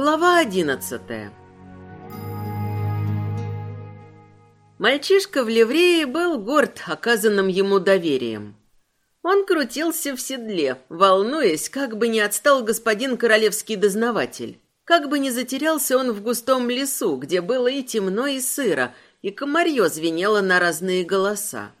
Глава одиннадцатая Мальчишка в ливрее был горд оказанным ему доверием. Он крутился в седле, волнуясь, как бы не отстал господин королевский дознаватель, как бы не затерялся он в густом лесу, где было и темно, и сыро, и комарье звенело на разные голоса.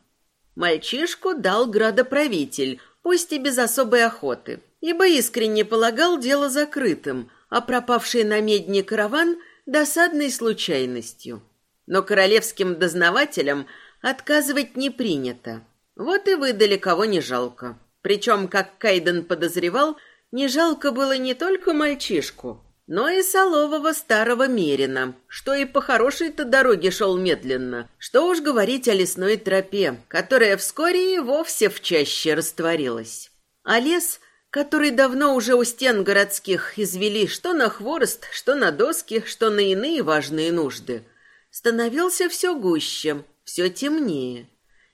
Мальчишку дал градоправитель, пусть и без особой охоты, ибо искренне полагал дело закрытым, а пропавший на медне караван – досадной случайностью. Но королевским дознавателям отказывать не принято. Вот и выдали кого не жалко. Причем, как Кайден подозревал, не жалко было не только мальчишку, но и солового старого Мерина, что и по хорошей-то дороге шел медленно. Что уж говорить о лесной тропе, которая вскоре и вовсе в чаще растворилась. А лес, который давно уже у стен городских извели что на хворост, что на доски, что на иные важные нужды, становился все гуще, все темнее.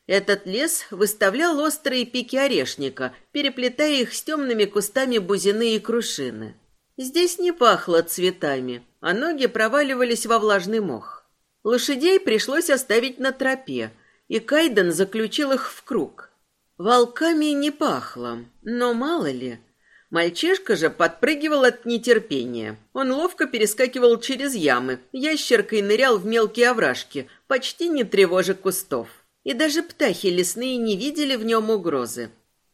Этот лес выставлял острые пики орешника, переплетая их с темными кустами бузины и крушины. Здесь не пахло цветами, а ноги проваливались во влажный мох. Лошадей пришлось оставить на тропе, и Кайден заключил их в круг. Волками не пахло, но мало ли. Мальчишка же подпрыгивал от нетерпения. Он ловко перескакивал через ямы, ящеркой нырял в мелкие овражки, почти не тревожа кустов и даже птахи лесные не видели в нем угрозы.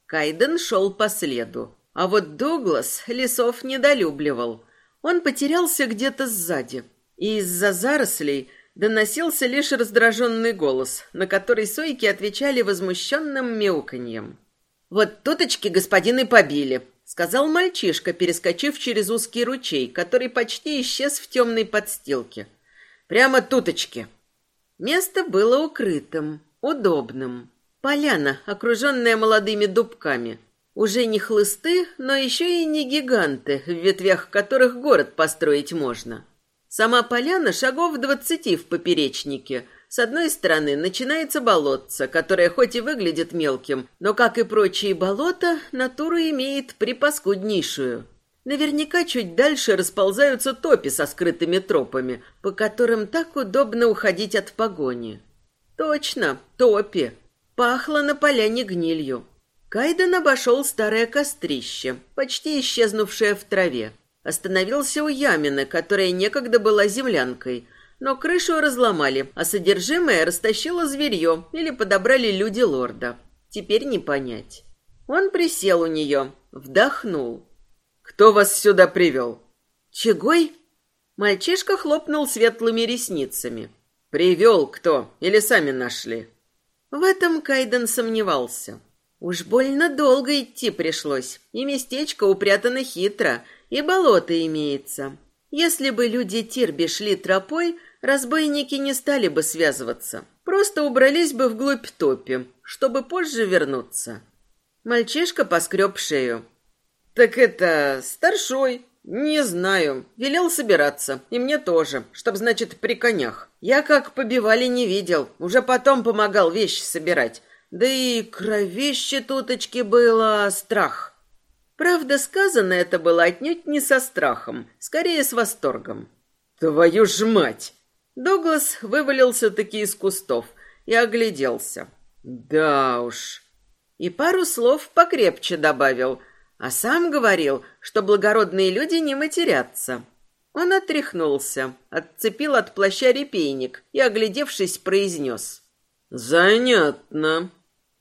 Кайден шел по следу, а вот Дуглас лесов недолюбливал. Он потерялся где-то сзади, и из-за зарослей доносился лишь раздраженный голос, на который сойки отвечали возмущенным мяуканьем. «Вот туточки господин и побили», — сказал мальчишка, перескочив через узкий ручей, который почти исчез в темной подстилке. «Прямо туточки». Место было укрытым, удобным. Поляна, окруженная молодыми дубками. Уже не хлысты, но еще и не гиганты, в ветвях которых город построить можно. Сама поляна шагов двадцати в поперечнике. С одной стороны начинается болотце, которое хоть и выглядит мелким, но, как и прочие болота, натуру имеет припаскуднейшую. Наверняка чуть дальше расползаются топи со скрытыми тропами, по которым так удобно уходить от погони. Точно, топи. Пахло на поляне гнилью. Кайден обошел старое кострище, почти исчезнувшее в траве. Остановился у ямины, которая некогда была землянкой, но крышу разломали, а содержимое растащило зверье или подобрали люди лорда. Теперь не понять. Он присел у нее, вдохнул. «Кто вас сюда привел?» «Чегой?» Мальчишка хлопнул светлыми ресницами. Привел кто? Или сами нашли? В этом Кайден сомневался. Уж больно долго идти пришлось, и местечко упрятано хитро, и болото имеется. Если бы люди Тирби шли тропой, разбойники не стали бы связываться. Просто убрались бы вглубь топи, чтобы позже вернуться. Мальчишка поскреб шею. «Так это старшой, «Не знаю. Велел собираться. И мне тоже. Чтоб, значит, при конях. Я как побивали не видел. Уже потом помогал вещи собирать. Да и кровище туточки было страх». Правда, сказано это было отнюдь не со страхом, скорее с восторгом. «Твою ж мать!» Дуглас вывалился-таки из кустов и огляделся. «Да уж». И пару слов покрепче добавил – а сам говорил, что благородные люди не матерятся. Он отряхнулся, отцепил от плаща репейник и, оглядевшись, произнес. «Занятно».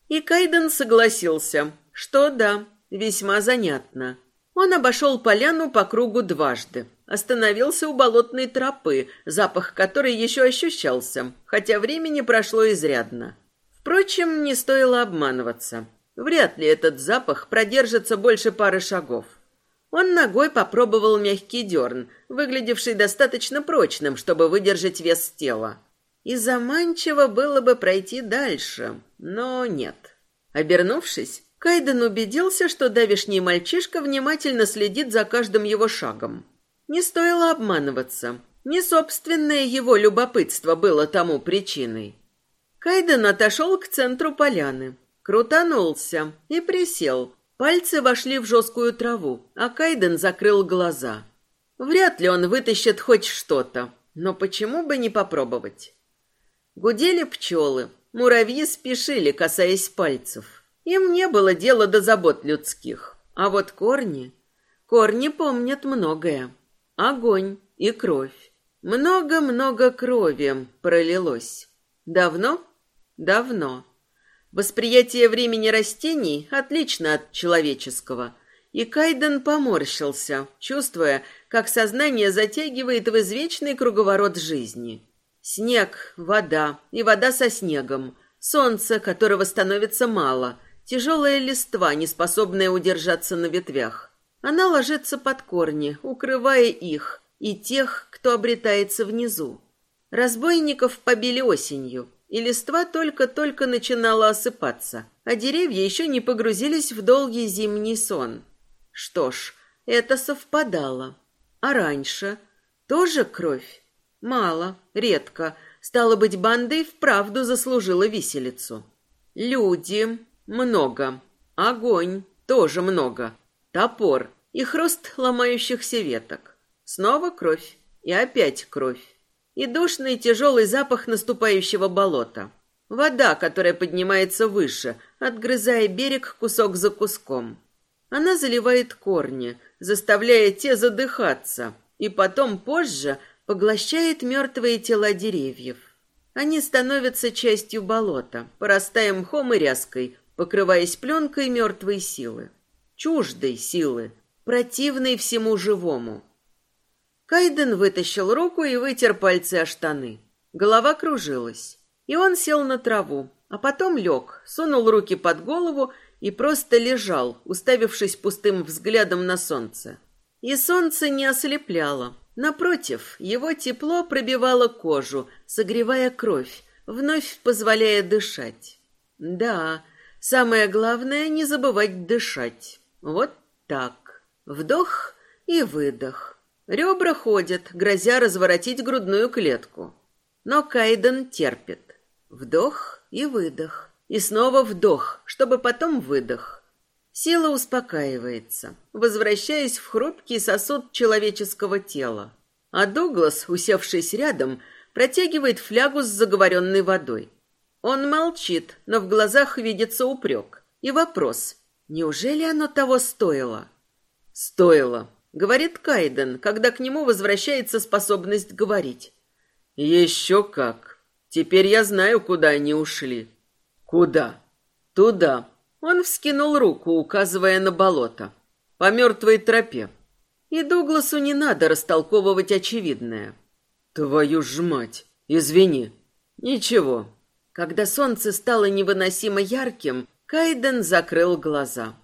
И Кайден согласился, что да, весьма занятно. Он обошел поляну по кругу дважды. Остановился у болотной тропы, запах которой еще ощущался, хотя времени прошло изрядно. Впрочем, не стоило обманываться. Вряд ли этот запах продержится больше пары шагов. Он ногой попробовал мягкий дерн, выглядевший достаточно прочным, чтобы выдержать вес тела. И заманчиво было бы пройти дальше, но нет. Обернувшись, Кайден убедился, что давишний мальчишка внимательно следит за каждым его шагом. Не стоило обманываться. Не собственное его любопытство было тому причиной. Кайден отошел к центру поляны, Крутанулся и присел. Пальцы вошли в жесткую траву, а Кайден закрыл глаза. Вряд ли он вытащит хоть что-то, но почему бы не попробовать? Гудели пчелы, муравьи спешили, касаясь пальцев. Им не было дела до забот людских. А вот корни... Корни помнят многое. Огонь и кровь. Много-много крови пролилось. Давно? Давно. Восприятие времени растений отлично от человеческого. И Кайден поморщился, чувствуя, как сознание затягивает в извечный круговорот жизни. Снег, вода и вода со снегом, солнце, которого становится мало, тяжелая листва, не способная удержаться на ветвях. Она ложится под корни, укрывая их и тех, кто обретается внизу. Разбойников побили осенью, и листва только-только начинала осыпаться, а деревья еще не погрузились в долгий зимний сон. Что ж, это совпадало. А раньше тоже кровь? Мало, редко. Стало быть, банда и вправду заслужила виселицу. Люди много. Огонь тоже много. Топор и хруст ломающихся веток. Снова кровь и опять кровь и душный тяжелый запах наступающего болота. Вода, которая поднимается выше, отгрызая берег кусок за куском. Она заливает корни, заставляя те задыхаться, и потом позже поглощает мертвые тела деревьев. Они становятся частью болота, порастая мхом и ряской, покрываясь пленкой мертвой силы. Чуждой силы, противной всему живому. Кайден вытащил руку и вытер пальцы о штаны. Голова кружилась. И он сел на траву, а потом лег, сунул руки под голову и просто лежал, уставившись пустым взглядом на солнце. И солнце не ослепляло. Напротив, его тепло пробивало кожу, согревая кровь, вновь позволяя дышать. Да, самое главное не забывать дышать. Вот так. Вдох и выдох. Ребра ходят, грозя разворотить грудную клетку. Но Кайден терпит. Вдох и выдох. И снова вдох, чтобы потом выдох. Сила успокаивается, возвращаясь в хрупкий сосуд человеческого тела. А Дуглас, усевшись рядом, протягивает флягу с заговоренной водой. Он молчит, но в глазах видится упрек. И вопрос, неужели оно того стоило? Стоило, Говорит Кайден, когда к нему возвращается способность говорить. Еще как. Теперь я знаю, куда они ушли. Куда? Туда. Он вскинул руку, указывая на болото. По мертвой тропе. И Дугласу не надо растолковывать очевидное. Твою ж мать! Извини. Ничего. Когда солнце стало невыносимо ярким, Кайден закрыл глаза.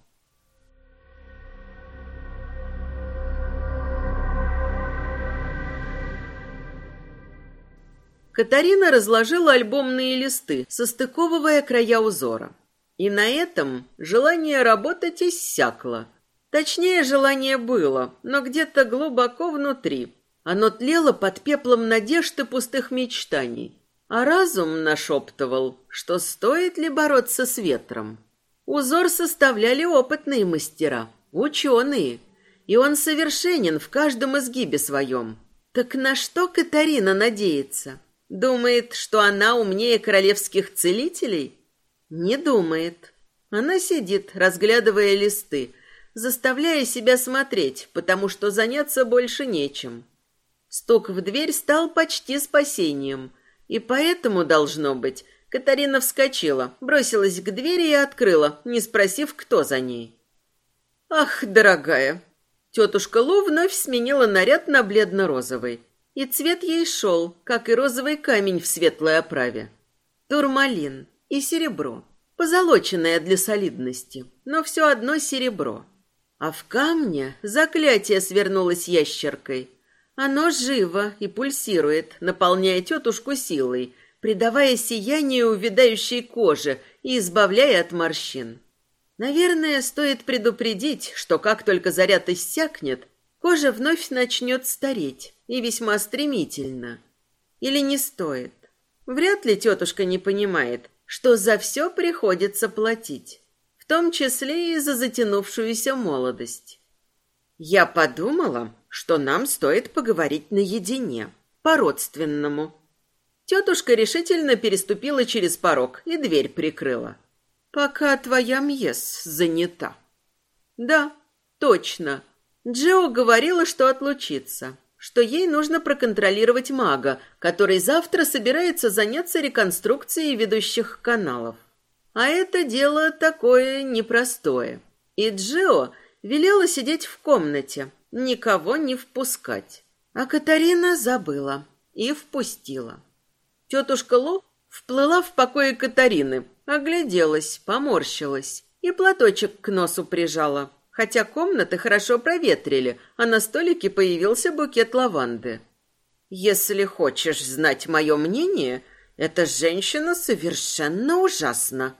Катарина разложила альбомные листы, состыковывая края узора. И на этом желание работать иссякло. Точнее, желание было, но где-то глубоко внутри. Оно тлело под пеплом надежд и пустых мечтаний. А разум нашептывал, что стоит ли бороться с ветром. Узор составляли опытные мастера, ученые, и он совершенен в каждом изгибе своем. Так на что Катарина надеется? Думает, что она умнее королевских целителей? Не думает. Она сидит, разглядывая листы, заставляя себя смотреть, потому что заняться больше нечем. Стук в дверь стал почти спасением, и поэтому, должно быть, Катарина вскочила, бросилась к двери и открыла, не спросив, кто за ней. «Ах, дорогая!» Тетушка Лу вновь сменила наряд на бледно-розовый. И цвет ей шел, как и розовый камень в светлой оправе. Турмалин и серебро, позолоченное для солидности, но все одно серебро. А в камне заклятие свернулось ящеркой. Оно живо и пульсирует, наполняя тетушку силой, придавая сияние увядающей коже и избавляя от морщин. Наверное, стоит предупредить, что как только заряд иссякнет, кожа вновь начнет стареть, и весьма стремительно. Или не стоит? Вряд ли тетушка не понимает, что за все приходится платить, в том числе и за затянувшуюся молодость. Я подумала, что нам стоит поговорить наедине, по-родственному. Тетушка решительно переступила через порог и дверь прикрыла. «Пока твоя Мьес занята». «Да, точно. Джио говорила, что отлучится, что ей нужно проконтролировать мага, который завтра собирается заняться реконструкцией ведущих каналов. А это дело такое непростое. И Джио велела сидеть в комнате, никого не впускать. А Катарина забыла и впустила. Тетушка Лу вплыла в покое Катарины, огляделась, поморщилась и платочек к носу прижала, хотя комнаты хорошо проветрили, а на столике появился букет лаванды. «Если хочешь знать мое мнение, эта женщина совершенно ужасна».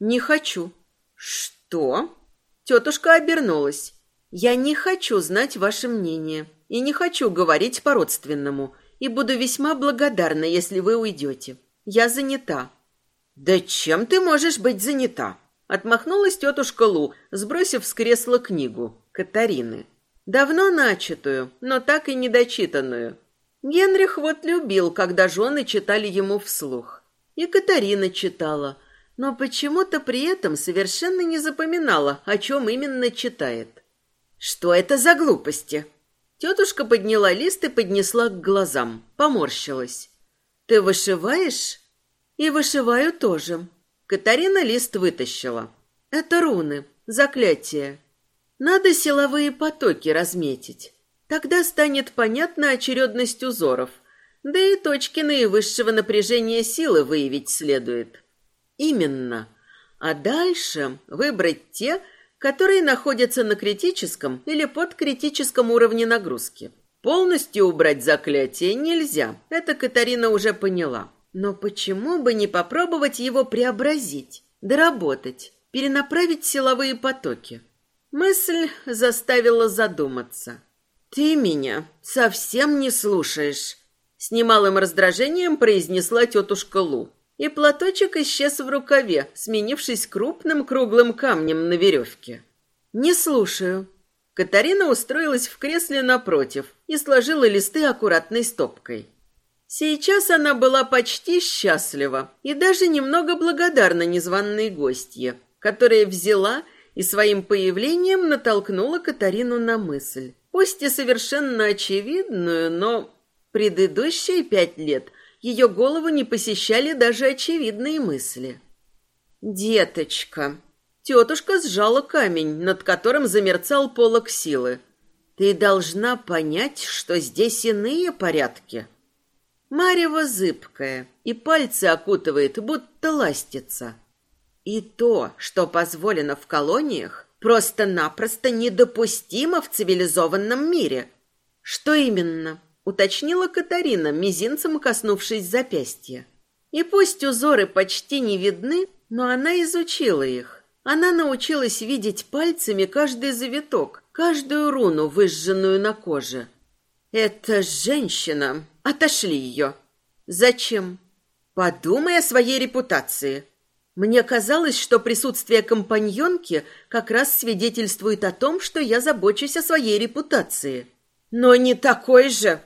«Не хочу». «Что?» Тетушка обернулась. «Я не хочу знать ваше мнение и не хочу говорить по-родственному и буду весьма благодарна, если вы уйдете. Я занята». «Да чем ты можешь быть занята?» Отмахнулась тетушка Лу, сбросив с кресла книгу Катарины. Давно начатую, но так и недочитанную. Генрих вот любил, когда жены читали ему вслух. И Катарина читала, но почему-то при этом совершенно не запоминала, о чем именно читает. «Что это за глупости?» Тетушка подняла лист и поднесла к глазам, поморщилась. «Ты вышиваешь?» «И вышиваю тоже». Катарина лист вытащила. «Это руны, заклятие. Надо силовые потоки разметить. Тогда станет понятна очередность узоров, да и точки наивысшего напряжения силы выявить следует». «Именно. А дальше выбрать те, которые находятся на критическом или подкритическом уровне нагрузки. Полностью убрать заклятие нельзя, это Катарина уже поняла. Но почему бы не попробовать его преобразить, доработать, перенаправить силовые потоки? Мысль заставила задуматься. «Ты меня совсем не слушаешь», — с немалым раздражением произнесла тетушка Лу и платочек исчез в рукаве, сменившись крупным круглым камнем на веревке. «Не слушаю». Катарина устроилась в кресле напротив и сложила листы аккуратной стопкой. Сейчас она была почти счастлива и даже немного благодарна незваной гостье, которая взяла и своим появлением натолкнула Катарину на мысль. Пусть и совершенно очевидную, но предыдущие пять лет – ее голову не посещали даже очевидные мысли. «Деточка!» Тетушка сжала камень, над которым замерцал полок силы. «Ты должна понять, что здесь иные порядки». Марева зыбкая, и пальцы окутывает, будто ластится. И то, что позволено в колониях, просто-напросто недопустимо в цивилизованном мире. Что именно? Уточнила Катарина, мизинцем коснувшись запястья. И пусть узоры почти не видны, но она изучила их. Она научилась видеть пальцами каждый завиток, каждую руну, выжженную на коже. «Это женщина. Отошли ее». «Зачем?» «Подумай о своей репутации». Мне казалось, что присутствие компаньонки как раз свидетельствует о том, что я забочусь о своей репутации. Но не такой же.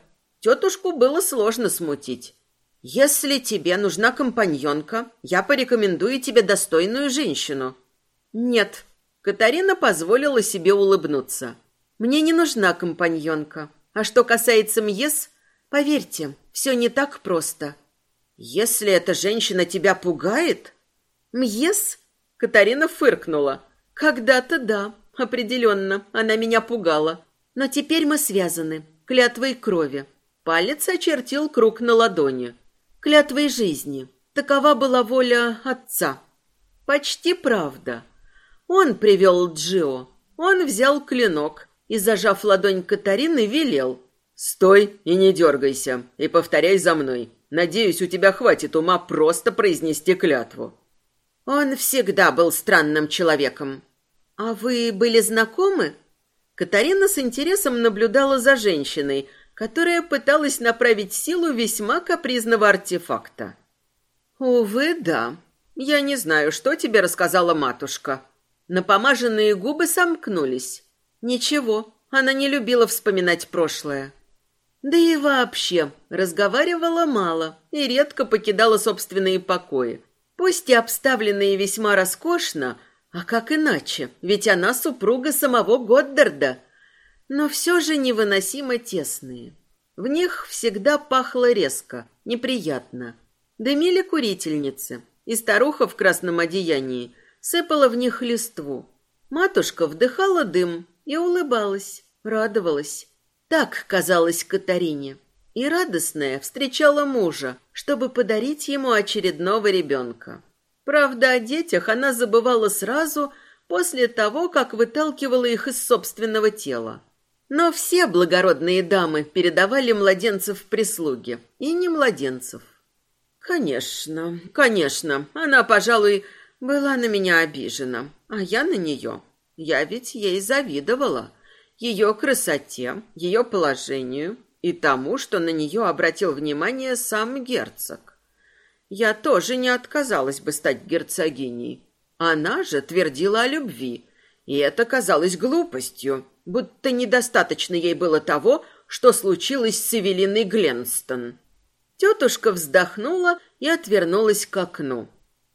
Тетушку было сложно смутить. «Если тебе нужна компаньонка, я порекомендую тебе достойную женщину». «Нет». Катарина позволила себе улыбнуться. «Мне не нужна компаньонка. А что касается Мьес, поверьте, все не так просто». «Если эта женщина тебя пугает...» «Мьес?» Катарина фыркнула. «Когда-то да, определенно, она меня пугала. Но теперь мы связаны, клятвой крови. Палец очертил круг на ладони. Клятвой жизни. Такова была воля отца. Почти правда. Он привел Джио. Он взял клинок и, зажав ладонь Катарины, велел. «Стой и не дергайся, и повторяй за мной. Надеюсь, у тебя хватит ума просто произнести клятву». Он всегда был странным человеком. «А вы были знакомы?» Катарина с интересом наблюдала за женщиной, которая пыталась направить силу весьма капризного артефакта. «Увы, да. Я не знаю, что тебе рассказала матушка». Напомаженные губы сомкнулись. «Ничего, Она не любила вспоминать прошлое. Да и вообще, разговаривала мало и редко покидала собственные покои. Пусть и обставленные весьма роскошно, а как иначе, ведь она супруга самого Годдарда, но все же невыносимо тесные. В них всегда пахло резко, неприятно. Дымили курительницы, и старуха в красном одеянии сыпала в них листву. Матушка вдыхала дым и улыбалась, радовалась. Так казалось Катарине. И радостная встречала мужа, чтобы подарить ему очередного ребенка. Правда, о детях она забывала сразу после того, как выталкивала их из собственного тела. Но все благородные дамы передавали младенцев прислуге, и не младенцев. Конечно, конечно, она, пожалуй, была на меня обижена, а я на нее. Я ведь ей завидовала ее красоте, ее положению и тому, что на нее обратил внимание сам герцог. Я тоже не отказалась бы стать герцогиней. Она же твердила о любви, и это казалось глупостью, будто недостаточно ей было того, что случилось с Эвелиной Гленстон. Тетушка вздохнула и отвернулась к окну.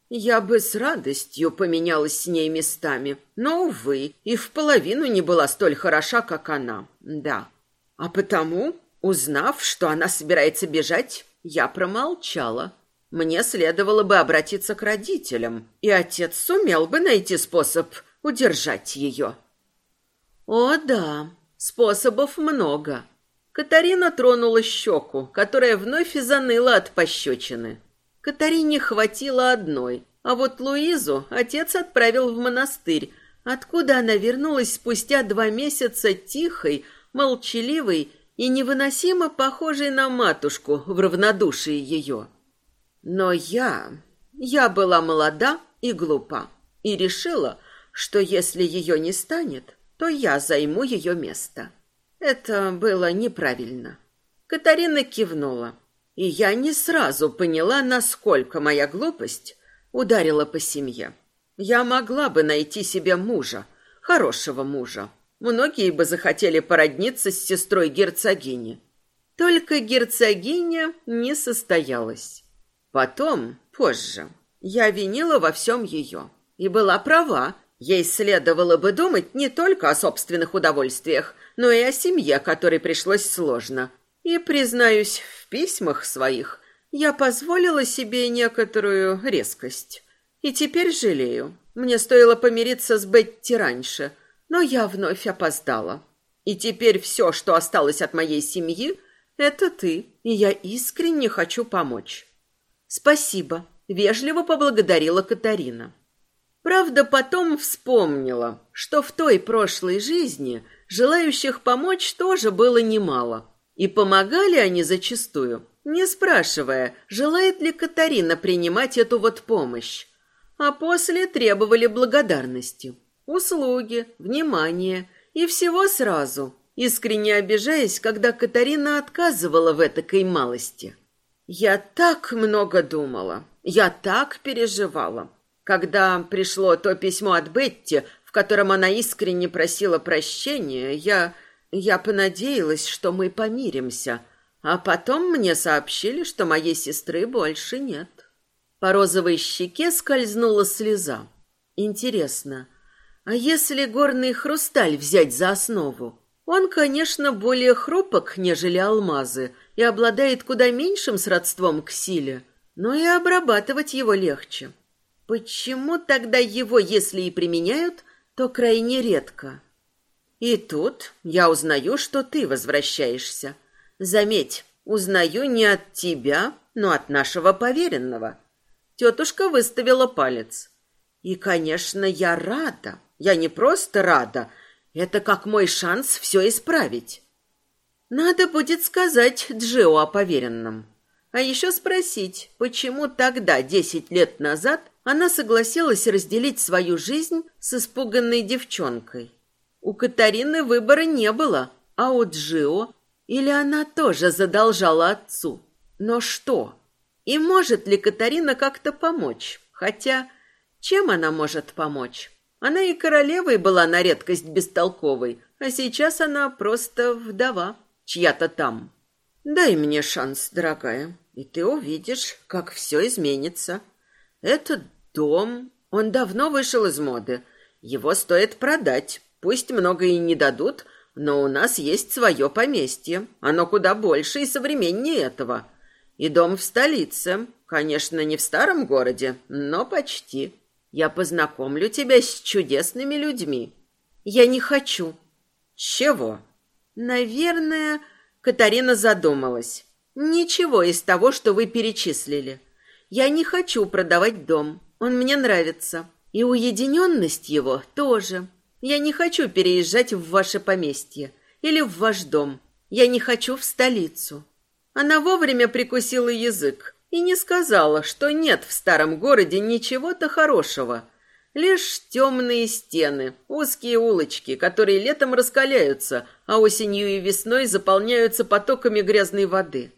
Я бы с радостью поменялась с ней местами, но, увы, и в половину не была столь хороша, как она. Да. А потому, узнав, что она собирается бежать, я промолчала. Мне следовало бы обратиться к родителям, и отец сумел бы найти способ удержать ее. О, да, способов много. Катарина тронула щеку, которая вновь заныла от пощечины. Катарине хватило одной, а вот Луизу отец отправил в монастырь, откуда она вернулась спустя два месяца тихой, молчаливой и невыносимо похожей на матушку в равнодушии ее. Но я... я была молода и глупа, и решила, что если ее не станет, то я займу ее место. Это было неправильно. Катарина кивнула. И я не сразу поняла, насколько моя глупость ударила по семье. Я могла бы найти себе мужа, хорошего мужа. Многие бы захотели породниться с сестрой герцогини. Только герцогиня не состоялась. Потом, позже, я винила во всем ее. И была права. Ей следовало бы думать не только о собственных удовольствиях, но и о семье, которой пришлось сложно. И, признаюсь, письмах своих я позволила себе некоторую резкость. И теперь жалею. Мне стоило помириться с Бетти раньше, но я вновь опоздала. И теперь все, что осталось от моей семьи, это ты, и я искренне хочу помочь. Спасибо, вежливо поблагодарила Катарина. Правда, потом вспомнила, что в той прошлой жизни желающих помочь тоже было немало. И помогали они зачастую, не спрашивая, желает ли Катарина принимать эту вот помощь. А после требовали благодарности, услуги, внимания и всего сразу, искренне обижаясь, когда Катарина отказывала в этой малости. Я так много думала, я так переживала. Когда пришло то письмо от Бетти, в котором она искренне просила прощения, я я понадеялась, что мы помиримся, а потом мне сообщили, что моей сестры больше нет. По розовой щеке скользнула слеза. Интересно, а если горный хрусталь взять за основу? Он, конечно, более хрупок, нежели алмазы, и обладает куда меньшим сродством к силе, но и обрабатывать его легче. Почему тогда его, если и применяют, то крайне редко? И тут я узнаю, что ты возвращаешься. Заметь, узнаю не от тебя, но от нашего поверенного. Тетушка выставила палец. И, конечно, я рада. Я не просто рада. Это как мой шанс все исправить. Надо будет сказать Джио о поверенном. А еще спросить, почему тогда, десять лет назад, она согласилась разделить свою жизнь с испуганной девчонкой. У Катарины выбора не было, а у Джио или она тоже задолжала отцу. Но что? И может ли Катарина как-то помочь? Хотя, чем она может помочь? Она и королевой была на редкость бестолковой, а сейчас она просто вдова, чья-то там. Дай мне шанс, дорогая, и ты увидишь, как все изменится. Этот дом, он давно вышел из моды. Его стоит продать. Пусть много и не дадут, но у нас есть свое поместье. Оно куда больше и современнее этого. И дом в столице. Конечно, не в старом городе, но почти. Я познакомлю тебя с чудесными людьми. Я не хочу. Чего? Наверное, Катарина задумалась. Ничего из того, что вы перечислили. Я не хочу продавать дом. Он мне нравится. И уединенность его тоже. Я не хочу переезжать в ваше поместье или в ваш дом. Я не хочу в столицу. Она вовремя прикусила язык и не сказала, что нет в старом городе ничего-то хорошего. Лишь темные стены, узкие улочки, которые летом раскаляются, а осенью и весной заполняются потоками грязной воды.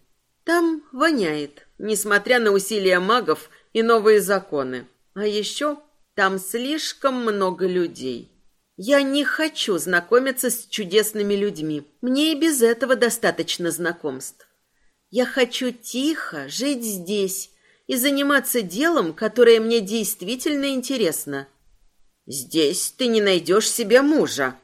Там воняет, несмотря на усилия магов и новые законы. А еще там слишком много людей. Я не хочу знакомиться с чудесными людьми. Мне и без этого достаточно знакомств. Я хочу тихо жить здесь и заниматься делом, которое мне действительно интересно. Здесь ты не найдешь себе мужа.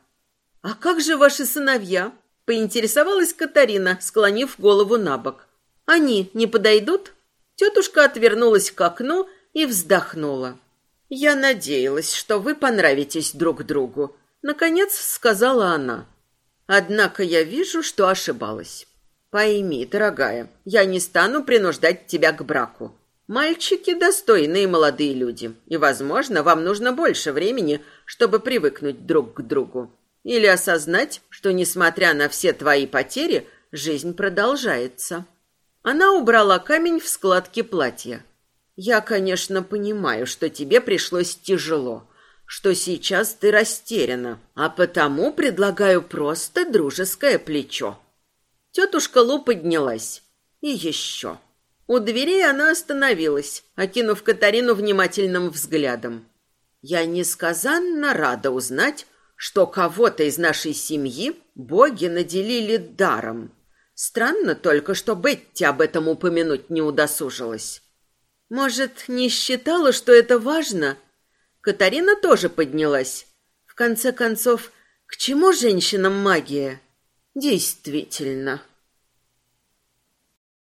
А как же ваши сыновья? Поинтересовалась Катарина, склонив голову на бок. Они не подойдут? Тетушка отвернулась к окну и вздохнула. «Я надеялась, что вы понравитесь друг другу», — наконец сказала она. «Однако я вижу, что ошибалась. Пойми, дорогая, я не стану принуждать тебя к браку. Мальчики достойные молодые люди, и, возможно, вам нужно больше времени, чтобы привыкнуть друг к другу. Или осознать, что, несмотря на все твои потери, жизнь продолжается». Она убрала камень в складке платья. Я, конечно, понимаю, что тебе пришлось тяжело, что сейчас ты растеряна, а потому предлагаю просто дружеское плечо. Тетушка Лу поднялась. И еще. У дверей она остановилась, окинув Катарину внимательным взглядом. Я несказанно рада узнать, что кого-то из нашей семьи боги наделили даром. Странно только, что Бетти об этом упомянуть не удосужилась. Может, не считала, что это важно? Катарина тоже поднялась. В конце концов, к чему женщинам магия? Действительно,